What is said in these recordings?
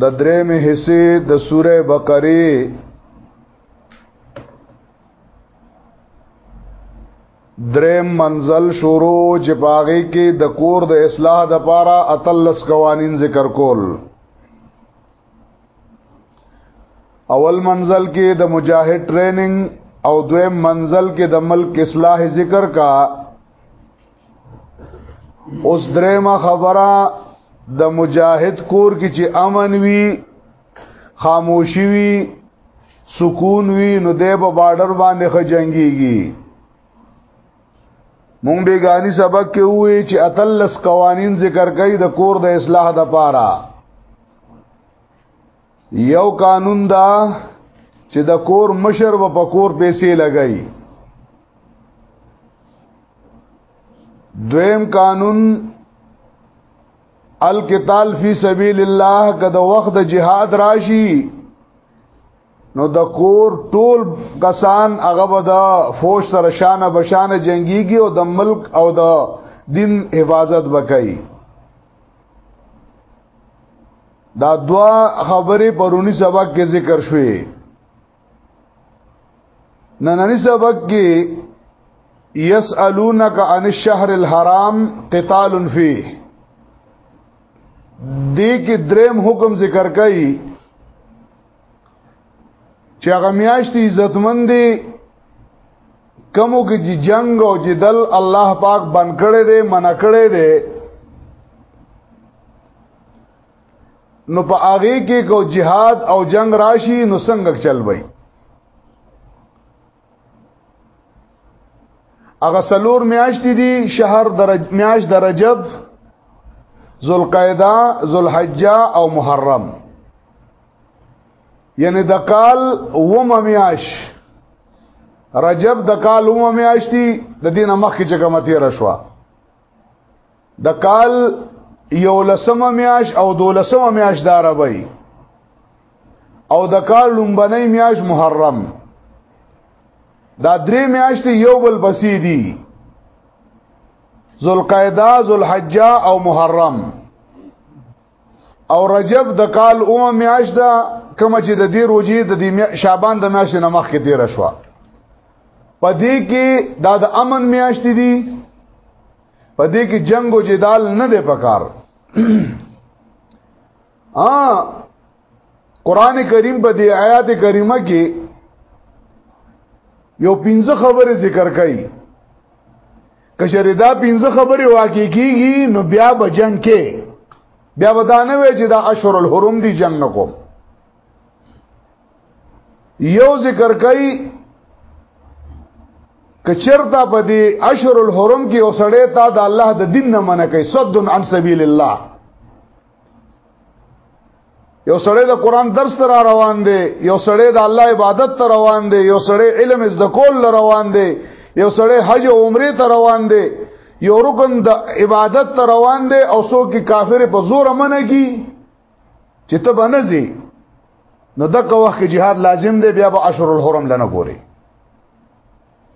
د درې مې حصے د سوره بقره دریم منزل شروع چې باغې کې د کور د اصلاح د پاره اتلس قوانین ذکر کول اول منزل کې د مجاهد ټریننګ او دویم منزل کې د ملک اصلاح ذکر کا اوس درېما خبره د مجاهد کور کې چې امن وي خاموشي وي سکون وي نو د په بارډر باندې خجنګيږي مونږ بیگانی سبق کې وې چې اتلس قوانین ذکر کړي د کور د اصلاح د پاره یو قانون دا چې د کور مشر و په کور پیسې لګای دویم قانون القتال فی سبیل الله کده وخت د جهاد راشي نو د کور ټول کسان هغه به د فوج سره شانه بشانه جنگيږي او د ملک او د دین حفاظت وکړي دا دوا خبرې پرونی سبق کې ذکر شوې نننی سبق کې یسالونک عن الشهر الحرام قتال فيه دې کې دریم حکم ذکر کړي چې هغه میاشتې عزتمن دي کمو کې چې جنگ او جدل الله پاک بند کړي دي من کړي دي نو په هغه کې کو jihad او جنگ راشي نو څنګه چل وي هغه سلور میاشت دي شهر درج میاش درجب ذوالقعده ذوالحجه او محرم یعنی د کال وم میاش رجب د کال وم میاش دی د دینه مخ کې چې کوم تیر شو د کال یو لسم میاش او دولسم میاش د عربی او د کال لومبنی میاش محرم دا درې میاشتې یو بل بسې دي ذوالقعده ذوالحجه او محرم او رجب د کال اومه میاش ده کوم چې د دې روزي د دې شعبان د میاشتې نه مخکې تیر شو په دې کې دا د امن میاشتې دي په دې کې جنگ او جدال نه دی پکار ا قران کریم په دې آیات کریمه کې یو پنځه خبره ذکر کړي کشر دا پنځه خبرې واقع کیږي نو بیا به جنگ کې بیا ودانه وی چې دا اشهر الحرم دی جنگ نکوم یو ذکر کوي کچرتا په دې اشهر الحرم کې اوسړې تا د الله د دین نه منع کوي صد عن سبیل الله یو سړی د قران درس تر روان دی یو سړی د الله عبادت تر روان دی یو سړی علم از د کول روان دی یو سړی حج او عمره تر روان دی یو رکن د عبادت تر روان دی او سو کی کافر په زور منه کی چې ته بنځي نو دغه وخت کې jihad لازم دی بیا به اشهر الحرم لنه ګوري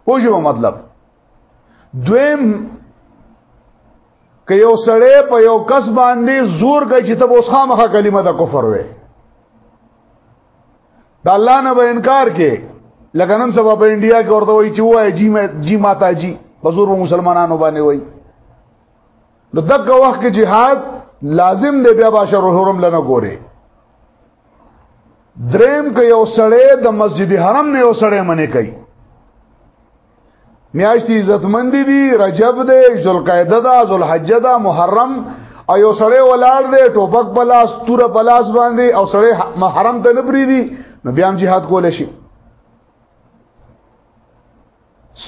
پوجو مطلب دویم که یو سړی په یو کس باندې زور کوي چې ته اوس خامخه کلمه د کفر وې د الله نه به انکار کې لکه نن سبا په انډیا کې ورته وایي چې وای جی ما جی ماتا جی بزرګ مسلمانانو باندې وایي نو دغه وخت کې jihad لازم دی بیا بشر حرم لنه ګوري دریم که یو سړی د مسجد حرم نه یو سړی منې کوي میاشتې عزتمند دي رجب دی ذوالقعده ده ذوالحجه ده محرم او یو سړی ولاړ دی ټوپک پلاس تور پلاس باندې او سړی محرم ته نه بریدي نو بیا هم jihad کول شي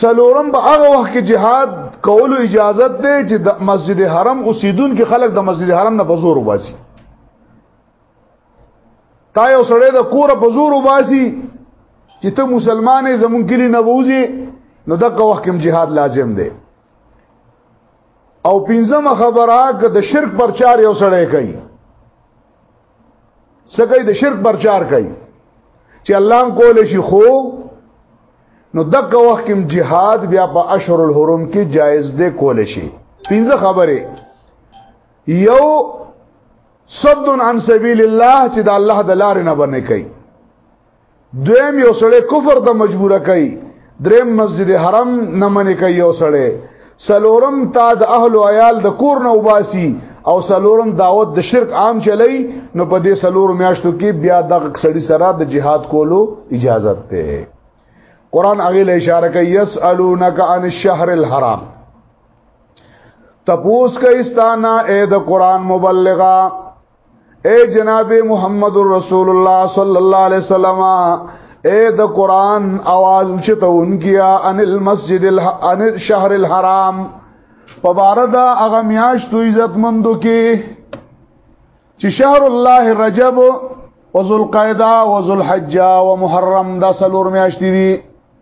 سلورم به هغه وخت کې jihad کولو اجازه ده چې د مسجد حرم اوسیدونکو خلک د مسجد حرم نه بزور وباسي تا یو سړی د کور په زور وباسي چې ته مسلمانې زمون کلی نه ووزي نو دغه وخت کې جهاد لازم دی او پنځمه خبره که د شرک پرچار یو سړی کوي سګي د شرک پرچار کوي چې الله هم کول شي خو نو دغه وخت کې جهاد بیا په اشهر الحرم کې جایز دی کول شي پنځه خبره یو صد عن سبیل الله چې د الله د لارې نه باندې کوي دویم یو سړی کفر د مجبوره کوي دریم مسجد حرم نه منې کوي یو سړی سلورم تا د اهل او عیال د کور نه وباسي او سلورم دعوت د شرک عام چلی نو په دې سلور میاشتو کې بیا د سړی سره د جهاد کولو اجازه ده قران هغه له اشاره کوي يسالونک عن الشهر الحرام تپوس کوي ستانه اې د قران مبلغا اے جناب محمد رسول الله صلی الله علیه وسلم اے د قران आवाज چته اونګیا ان المسجد ان الشهر الحرام په بار دا هغه میاشتو عزت مندو کې چې شهر الله رجب او ذوالقعده او ذوالحجه او محرم دا سلور میاشتې دي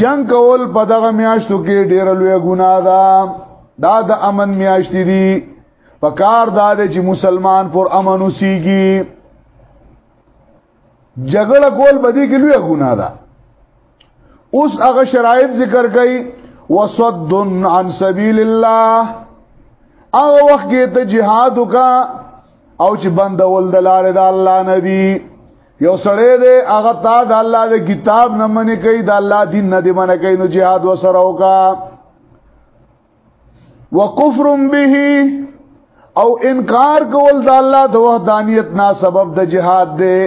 جنگ کول په دغه میاشتو کې ډیر لوی ګناه ده دا د امن میاشت دي په کار دا دی چې مسلمان پر امن وسیږي جګړه کول بدی کې لوی ګناه ده اوس هغه شرایط ذکر کړي وصد عن سبیل الله هغه وخت کې ته jihad وکا او چې بندول د لارې د الله نه دی یو سړی دی هغه تا د الله د کتاب نه منې کوي د الله دین نه دی منې کوي نو jihad وسره وکا وکفر به او انکار کول د الله د وحدانیت نه سبب د jihad دی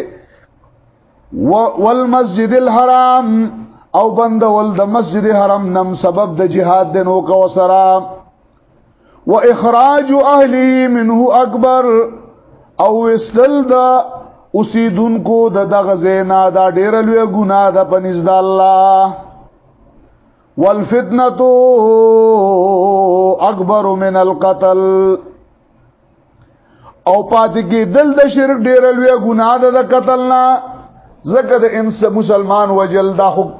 والمسجد الحرام او بندول د مسجد حرام نم سبب د jihad د نو کو سره و اخراج اهله منه اکبر او وسل دا اوسیدونکو د دغه زینا دا ډیر لوی ګناه ده په نزد الله والفتنه اکبر من القتل او پات کې دل د شرک ډیر لوی ګناه ده د قتل نه زکه د انس مسلمان وجل دا حکم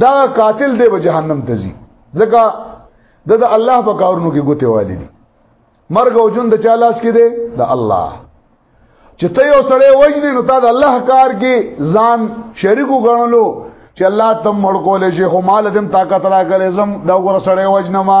دا قاتل دی به جهنم ته ځي ځکه د الله په کارونو کې ګوته والي دي مرګ او ژوند چا لاس کې دی د الله چې ته یو سړی وجنې نو تا د الله کار کې ځان شریک وګڼلو چې الله تم مړ کولې شي خو مال دم طاقت را کړې زم دا وګوره سړی وجنما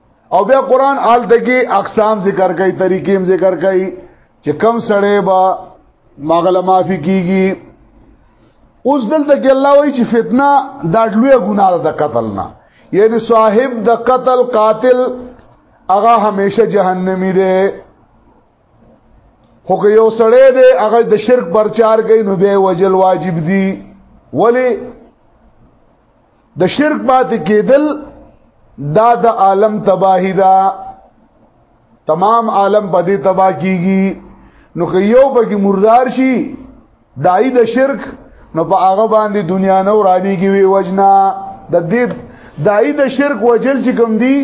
او بیا قران آل دګي اقسام ذکر کوي طریقې هم ذکر کوي چې کم سړې با مغله معافي کیږي اوس دلته کې الله وایي چې فتنه دا لوی ګناه ده قتل نه یعنی صاحب د قتل قاتل هغه همیشه جهنمی دی خو که یو سړی دی هغه د شرک پرچار کوي نو به وجل واجب دی ولی د شرک پاتې کېدل دا د عالم تباہی دا تمام عالم په دې تباہ کیږي نو که یو پکې مردار شي دای د شرک نو په هغه باندې دنیا نه ورانیږي وی وجنا د دې دای د شرک وجل چې کوم دی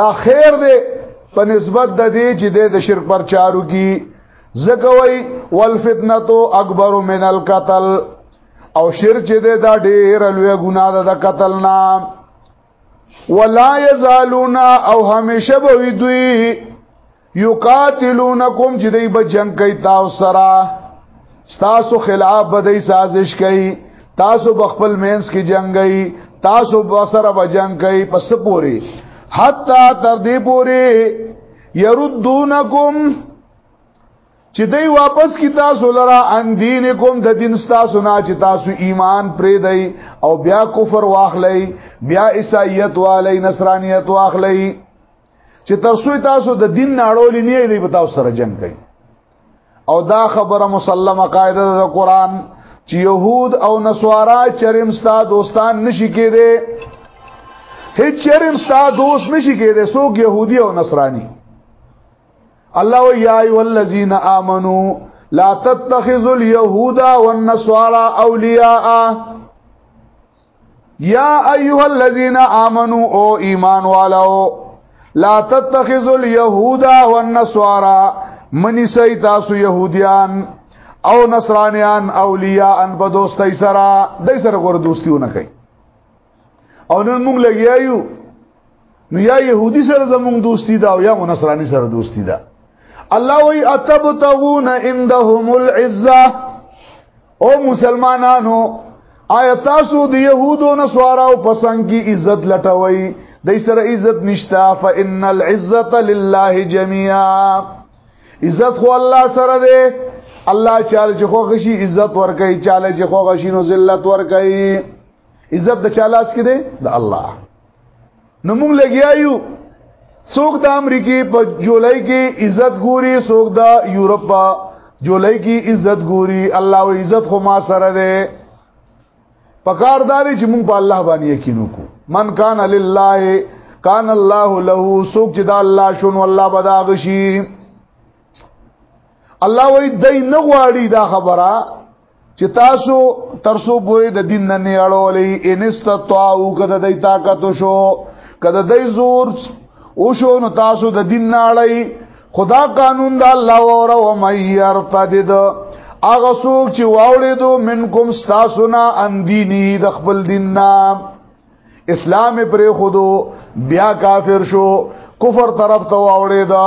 دا خیر دی په نسبت د دې چې د شرک پر چارو کې زکوي والفتنه اکبر من القتل او شرک چې ده دا ډیر لوی ګناه ده د قتل نه ولا یزالون او همیشه به وي دوی یقاتلونکم چې دوی به جنگ کوي تاسو سره تاسو خلاف به دوی سازش کوي تاسو بخپل مینس کې جنگي تاسو بسره به جنگ کوي پس پوری حتا تر دې پوری يردونکم چې دوی واپس کی تاسو لرا ان دین کوم د دین تاسو نه چې تاسو ایمان پرې دی او بیا کفر واخلئ بیا عیسایت والی نصرانیت واخلئ چې ترسو تاسو د دین ناړول نه دی په تاسو سره جنگ کوي او دا خبره مسلمه قاعده د قران چې يهود او نصارا چرم ستا دوستان نشي کېده هیڅ چرم ستا دوست نشي کېده څوک يهودي او نصراني الله یا ایو الذین آمنو لا تتخذوا اليهود والنصارى اولیاء یا ایو الذین آمنو او ایمان والو لا تتخذوا اليهود والنصارى منی سي تاسو يهوديان او نصرانيان اولیاء ان په دوستۍ سره دای سره ګور دوستیونه کوي او نن موږ لګیایو نو یا يهودي سره زموږ دوستی دا او یا نصراني سره دوستی دا الله وی اتبتغون عندهم العزه او مسلمانانو آیا تاسو د يهودو نسواراو پسند کی عزت لټوي د سره عزت نشتا فان العزه لله جميعا عزت خو الله سره دی الله چاله چې خو غشي عزت ورکړي چاله چې خو غشي نو ذلت ورکړي عزت د چا لاس کې دی د الله نو موږ لګیایو څوک د امریکای په جولای کې عزت ګوري څوک د یورپ په جولای کې عزت ګوري الله او عزت خو ما سره دی پکارداري چې موږ په الله باندې یقین وکړو من کان لله کان الله له څوک چې د الله شنو الله بداغشي الله وای دای نه غواړي دا خبره چې تاسو تر سو پورې د دین نه نه اړولې انستطاعو کده د طاقت شو کده د زور او شو نو تاسو د دین نه اړې خدا قانون د الله اور او مې يرتدد اغه څوک چې واولې دو منکم تاسو نه ان دیني د خپل دین نه اسلام پر خودو بیا کافر شو کفر طرف ته واولې دا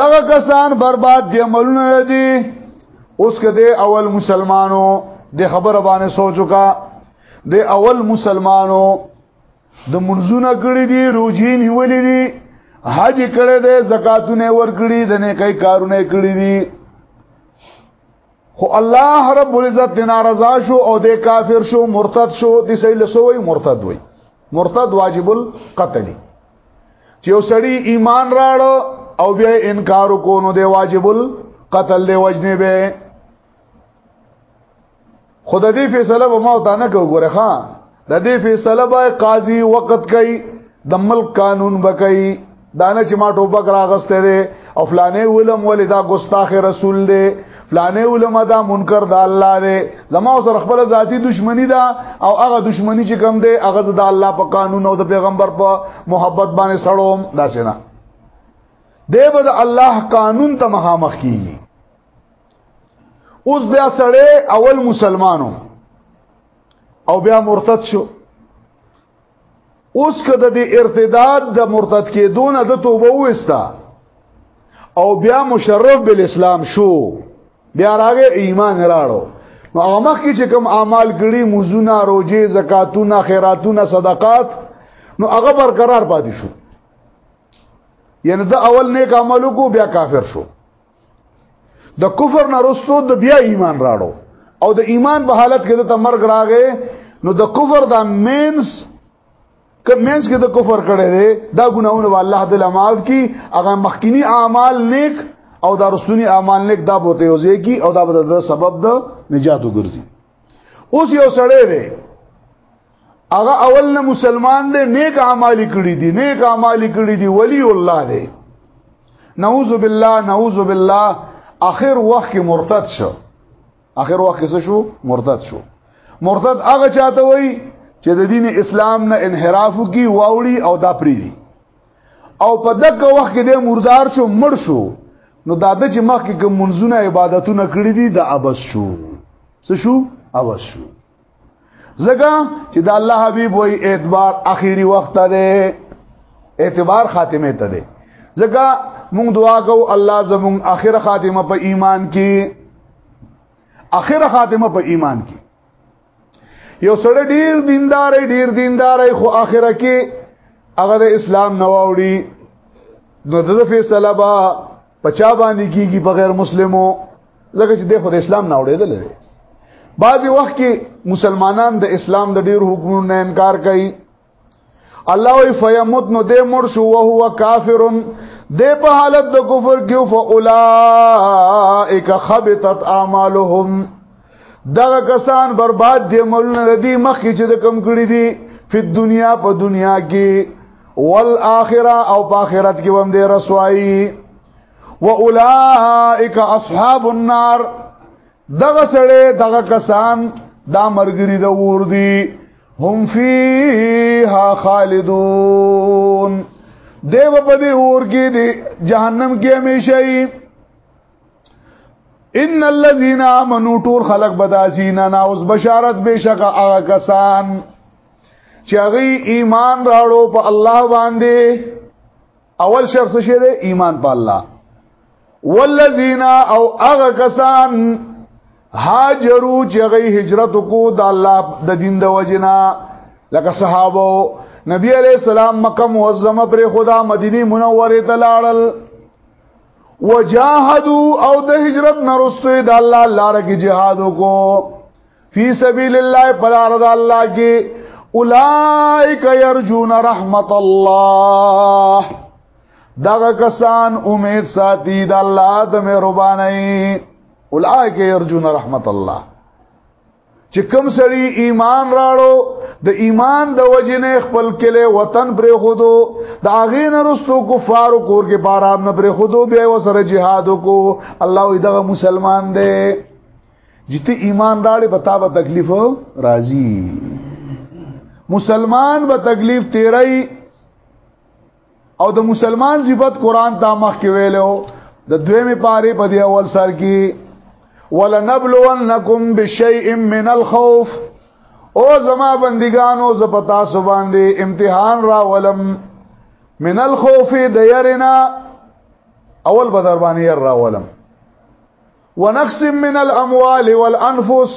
دغه کسان برباد دي عملونه دي اوس کده اول مسلمانو د خبره باندې سوچو کا د اول مسلمانو د منځونه کړی دي روزي نیولې دي حج کړی دی زکاتونه ور کړی د نیکي کارونه کړی دي خو الله رب العزت د ناراضا شو او د کافر شو مرتد شو د سې لسوي مرتد وي مرتد واجب القتل چې یو سړی ایمان راړ او بیا انکار کو نو د واجب القتل له وجنه به خدای دې فیصله به ما ته نه کوي ګوره ها د دې فیصله به قاضي وخت کوي د ملک قانون بکای دانه چې ما ټوپک راغسته دي او فلانه علم ولې دا ګستاخ رسول دی فلانه علم دا منکر د الله دی زما سره خپل ذاتی دشمنی ده او هغه دشمنی چې کم دی هغه د الله په قانون او د پیغمبر په محبت باندې سړوم دا سینا دی به د الله قانون ته مخامخ کیږي اوس بیا سړی اول مسلمانو او بیا مرتد شو اوس کده د ارتداد د مرتد کېدون د توبه وستا او بیا مشرف بل اسلام شو بیا راغه ایمان راړو نو هغه مخ کې چې کوم اعمال کړي مزونه روزي زکاتونه خیراتونه صدقات نو هغه برقرار پاتې شو یعنی دا اول نیک عملو کو بیا کافر شو د کفر نه رسو د بیا ایمان راړو او د ایمان په حالت کې د مرګ راغې نو د کفر دا مینس که مینس کې د کفر کړي دي دا ګناونه والله د لماف کی هغه مخکینی اعمال نیک او دا رسونی اعمال نیک دا بوته یوځي کی او دا به د سبب د نجات وګرځي اوس یو سړی دی هغه اول نه مسلمان دی نیک اعمال کړی دي نیک اعمال کړی دي ولی الله دی نعوذ بالله نعوذ بالله اخر وخت کې مرتد شو اخر وخت کې شو مرتد شو مرتد هغه چاته وای چې د دین اسلام نه انحراف کی واوړي او دا پریری او په دغه وخت کې د مردار شو مړ شو نو دا د چې مخکې کوم منځونه عبادتونه کړی دي د ابس شو څه شو ابس شو زګه چې د الله حبيب وای اعتبار اخیری وخت ده اعتبار خاتمه ته ده زګه مونږ دعا کوو الله زمونږ اخر خاتمه په ایمان کې اخر خاتمه په ایمان کې یو سړی ډیر دیندار ډیر دیندار خو اخره کې هغه د اسلام نواوړي نو د فیصله با پچا باندې کیږي په غیر مسلمو لکه چې دغه د اسلام نه اورېدل دي بعضی وخت کې مسلمانان د اسلام د ډیر حکمونو نه انکار کوي الله وی فیموت نو دې مر شو او هو کافرون دې په حالت د کفر کې فاولائک خبتت اعمالهم دغه کسان برباد دي مولنا ردی مخ کې چې د کم کړی دي په دنیا په دنیا کې والآخرة او په آخرت کې هم دې رسوایی واولائک اصحاب النار دغه سړی دغه کسان دا مرګری د ور دي هم فیها خالدون دیو په دې اور کې دي جهنم کې همیشئ ان الذين امنوا طول خلق بداسین انا اوس بشارت بشک هغه کسان چې هغه ایمان راړو په الله باندې اول شرط څه دی ایمان په الله والذین او هغه کسان هاجروا چې هغه هجرت کو د الله د دین د وجنا لکه صحابه نبی علیہ السلام مکه معظمه پر خدا مدینه منوره ته لاړل وجاهدوا او د هجرت نرستو د الله لار کې جهاد وکړو فی سبیل الله پر ارض الله کې اولائک یرجون رحمت الله دغه کسان امید ساتي د الله د مهرباني اولائک یرجون رحمت الله چې کوم سړی ایمان راړو د ایمان د وجنه خپل کله وطن پر خودو د اغه نه رستو کفار کور کې بارام نه پر خودو بیا وسره jihad کو الله دغه مسلمان دی جته ایمان راړې پتا به تکلیف راځي مسلمان به تکلیف تیرای او د مسلمان صفت قران ته مخ کې ویلو د دویمه پاره په دی اول سر کې ولنبلونکم بشیء من الخوف او زما بندگانو ز پتا سو باندې امتحان را ولم من الخوف د يرنا اول بدر باندې ير را ولم ونقص من الاموال والانفس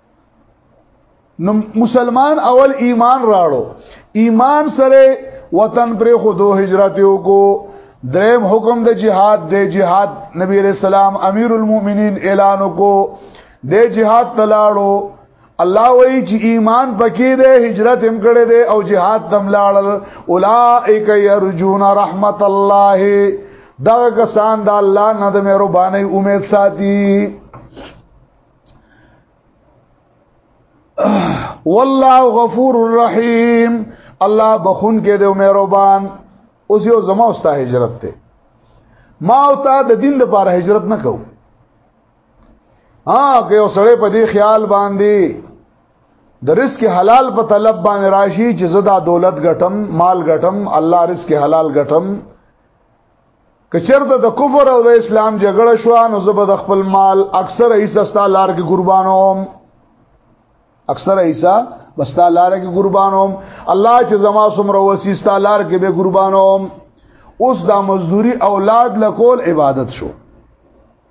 نو مسلمان اول ایمان راړو ایمان سره وطن پر خودو هجرت وکړو دریم حکم د جهاد د جهاد نبی رسول الله امیر المؤمنین اعلان وکړو د جهاد تلاړو الله وی چې ایمان پکې دی هجرت هم کړی دی او jihad تم لاړل اولائک یرجون رحمت الله دا کسان د الله نه د مهرباني امید ساتي والله غفور الرحیم الله بخون کې دی مهربان اوس یو زما اوستا هجرت ته ما او تا د دین لپاره هجرت نه کوو ها که یو سړی په دې خیال باندې د رزق حلال په طلب باندې راشي چې زدا دولت ګټم مال ګټم الله رزق حلال ګټم کچرته د کفر او د اسلام جګړه شو نو زه به د خپل مال اکثر حصہ ستا لار کې قربانوم اکثر حصہ بس تا لار کې قربانوم الله چې زما سمره وسی ستا لار کې به قربانوم اوس دا مزدوری اولاد لکول عبادت شو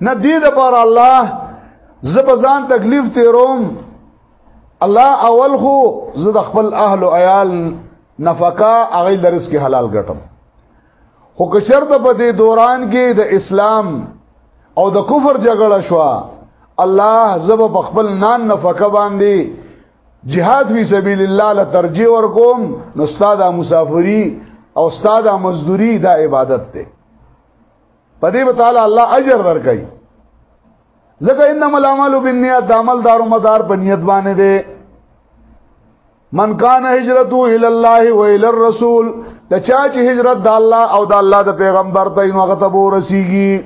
نه دې د پر الله زبزان تکلیف تیروم الله اول خو زه د خپل اهل او عیال نفقه هغه لرس کې حلال ګټم خو که شرط په دې دوران کې د اسلام او د کفر جګړه شو الله زب په خپل نان نفقه باندې جهاد فی سبیل الله له ترجیح ورکوم نو استاد مسافری او استاد مزدوری دا عبادت ده په دې تعالی الله اجر درکړي ځکه انما العمل بالنیات د عمل دارو مدار په نیت باندې دی من کان هجرته الی الله و الی الرسول د چا چې هجرت د الله او د الله د پیغمبر ته نو هغه ته ورسیږي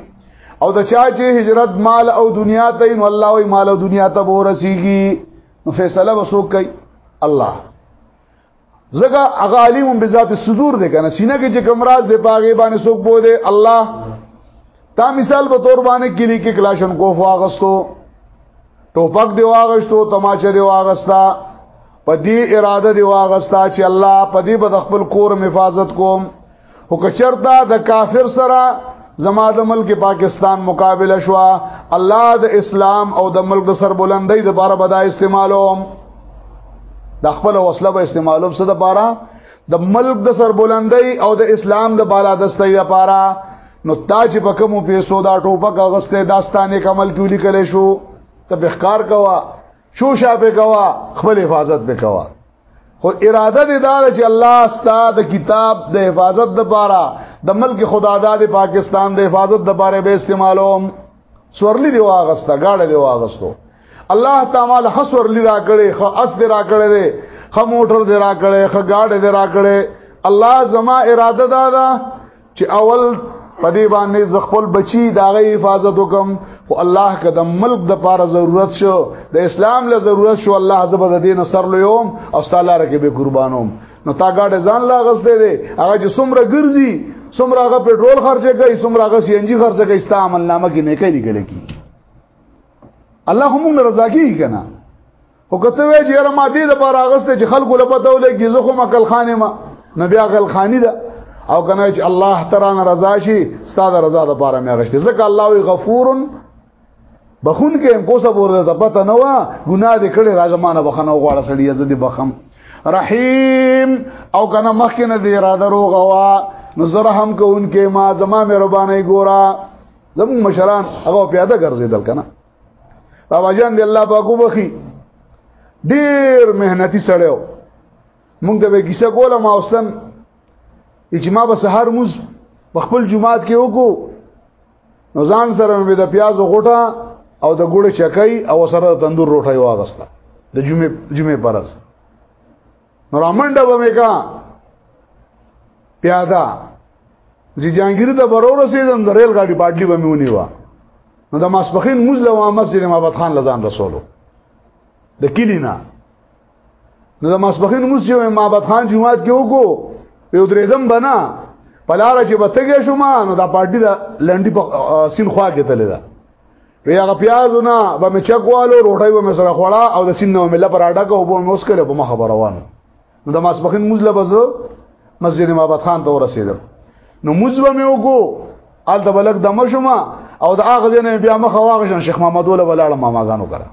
او د چا چې هجرت مال او دنیا ته نو الله او مال او دنیا ته ورسیږي نو فیصله وسو کوي الله زګه هغه علیم بذات الصدور دی کنه سینه کې چې کوم راز دی پاګې باندې څوک بو دی الله تا مثال په تور باندې کلی کې کلاشن کو فواغستو ټوپک دی واغستو تماچه دی واغستا په دې اراده دی واغستا چې الله په دې بد خپل کور حفاظت کوم او کچرتا د کافر سره زما د ملک پاکستان مقابله شو الله د اسلام او د ملک د سربلندۍ د بار بدا استعمالوم د خپل وسله به استعمالوم څه د بارا د ملک د سربلندۍ او د اسلام د بالادستۍ لپاره نو تاج په کوم پیسو دا ټوپک غسته داستانه کمل کیولې کله شو ته بخکار کوا شو شاپه کوا خپل حفاظت وکوا خو اراده دې دار چې الله ستاد کتاب د حفاظت د پاره د ملک خدادا د پاکستان د حفاظت د پاره به استعمالوم سورلی دی واغستا گاډه دی واغستو الله تعالی حسور لرا کړي خو اس دی را کړي دی خو موټر دی را کړي خو گاډه دی را کړي الله زما اراده دا ده چې اول په دې باندې ز خپل بچي دا غي حفاظت وکم خو الله که د ملک د پاره ضرورت شو د اسلام له ضرورت شو الله زبر د دین سر لوم او تعالی رکه به قربانوم نو تا ګاډه ځان لا غس دی دی هغه چې څومره ګرځي څومره هغه پېټرول خرچه کوي څومره هغه سی انجی خرچه کوي ستا عمل نامه کې نه کوي لیکل کی الله هم رضا کی کنه او کته وی چې را ماده د بار اغسته چې خلکو له پته ولګي زه خو مکل خانه ما نبي غل خاني ده او کنه چې الله تعالی رضا شي ستاسو رضا د پاره مې اغشته ځکه الله وی غفور بخون کې هم کوسه ورته ته پته نه و ګناه دې کړې راځمانه بخنه غواړه سړی زه دې بخم رحیم او کنه مخکې نه دې را درو غوا نظر هم کوونکې ما زما مهرباني ګورا زمو مشران هغه پیاده ګرځیدل کنه بابا جان دی الله پاک وبخي ډیر مهنتي سړی و مونږ ته به کیسه کوله ما اوسن اجماع به سحر موز خپل جمعات کې وکړو نو ځان سره مې د پیاز غوټه او د ګوړه چکای او سره د تندور روټه واغسته د جمعې جمعې پرځ نو رامنډه به مې کا پیاده چې جانګیر ته برو رسیدم د ریل ګاډي باټلی به مې ونیوه نو د ماسپخین موز له مسجد محمد خان لزان رسولو د کلی نه نو د ماسپخین موز چې محمد خان جمعات کې وکړو یو درېدم بنا پلار چې بتګې شوم نو دا پارټي د لنډي په سین خوا کې تللی ده په هغه پیازونه به مې چکوالو روټۍ به مې سره خوړه او د سینې مې لپاره اډکه او به مې اوس کړې په مخ روانو نو د ماسپخین موږ لبزه مسجد مابد خان ته ورسېدم نو موږ به مې وګو ال د بلک د مشما او د هغه ځنه بیا مخ واغشن شیخ محمد ولا ولاړ ماماګانو کړه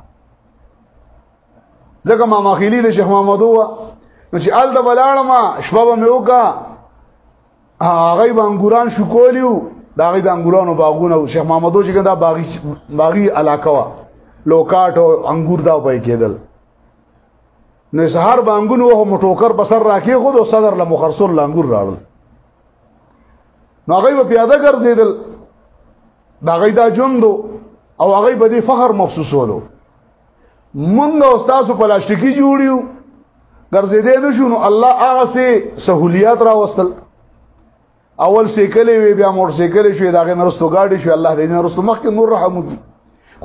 ځکه ماما خېلی د شیخ محمد وو نو چې ال د بلاړ ما شپه به مې وکا هغه بنګوران شو کولیو دا غي د انګورانو باغونه او شیخ محمدو چې دا باغی باغی علاقه وا لوکاټ او انګور دا پای کېدل نو سهار بانګون وه مټوکر په سر راکې خود او صدر له مخرصول لنګور راړل نو هغه په پیاده ګرځیدل دا غي دا جوندو او هغه به دې فخر محسوسولو مونږ او تاسو پلاستیکی جوړیو ګرځیدې نه شو نو الله هغه سي سہولیات را وستل اول سیکلې وی بیا موټر سیکلې شوې داغه نرستو گاډي شو الله دې نرستو مخ کې نور رحم وکړي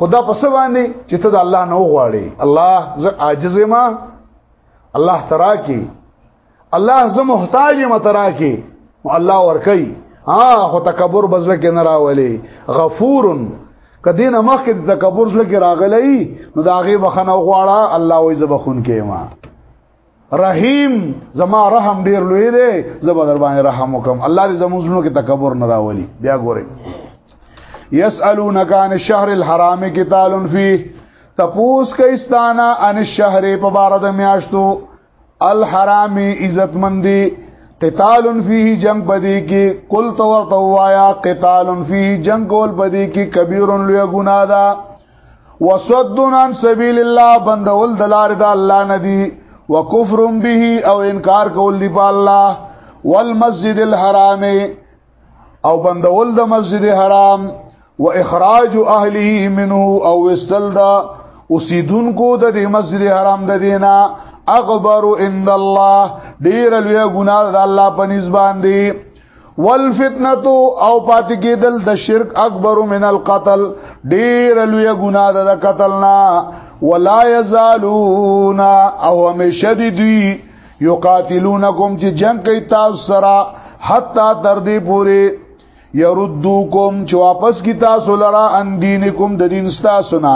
خدا پس باندې چې ته د الله نه وغواړي الله زه عاجز ما الله ترا کې الله زه محتاج یم تراکه الله ورکي ها خو تکبر بزله کې نه راولي غفورن کدین مخ کې تکبر زله کې راغلی نو دا غي بخنه غواړه الله وې زبخون کې ما رحیم زما رحم ډیر لوی دی زبر در باندې رحم وکم الله دې زموږ زړونو کې تکبر نه راولي بیا ګورئ یسالونک عن الشهر الحرام قتال فی تپوس کئستانا عن الشهر په بار د میاشتو الحرام عزت مندي قتال فيه جنگ بدی کی کل تور توایا قتال فيه جنگ کول بدی کی کبیر لوی گناہ دا وصدن عن سبیل الله بندول دلار دا الله ندی وکفر به او انکار کول دی په الله والمسجد الحرام او بندول د مسجد حرام و اخراج اهله منه او استل دا اوسیدونکو د دې مسجد حرام د دینا اغبر ان الله ډیر لوی ګناه د الله په نسبان دی والفتنه او پات کېدل د شرک اکبر من القتل ډیر لوی ګناه د قتلنا ولا یزالون او همیشه دی دوی یقاتلونکم چې جنگ کوي تاسو سره حتا تر دې پوري يردوکم چې واپس کی تاسو لرا ان دینکم د دین تاسو نه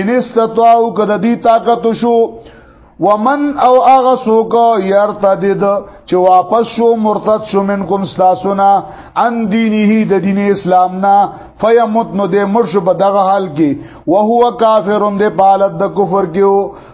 ان استطاعو کده دی طاقت شو ومن او اغه سوک يرتدد چې واپس شو مرتد شو منکم تاسو نه ان دینه د دین اسلام نه فیمت نو د مرشد په دغه حال کې وهو کافرون د پالت د کفر کې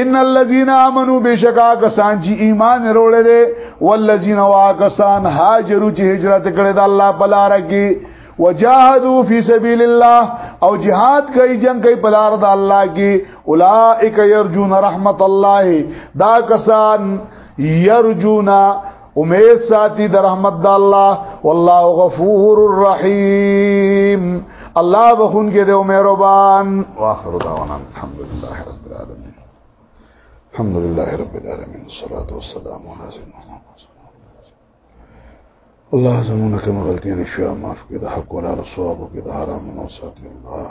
ان الذين امنوا بشکا کسان چې ایمان وروړي دي والذین واکسان هاجروا چې هجرت کړي د الله په لار کې وجاهدوا فی سبیل الله او جهاد کوي جنگ کوي په لار د الله کې اولائک یرجون رحمت الله دا کسان یرجونا امید ساتي د رحمت د الله والله غفور الرحیم الله بخون کې د مهربان واخر دعوانا الحمدلله رب العالمین الحمدلله رب العالمین والصلاه والسلام على سيدنا محمد الله زمونږه کوم غلطي نشو معاف کړي د حق ولا رسوا وکړي د حرام نو ساتي الله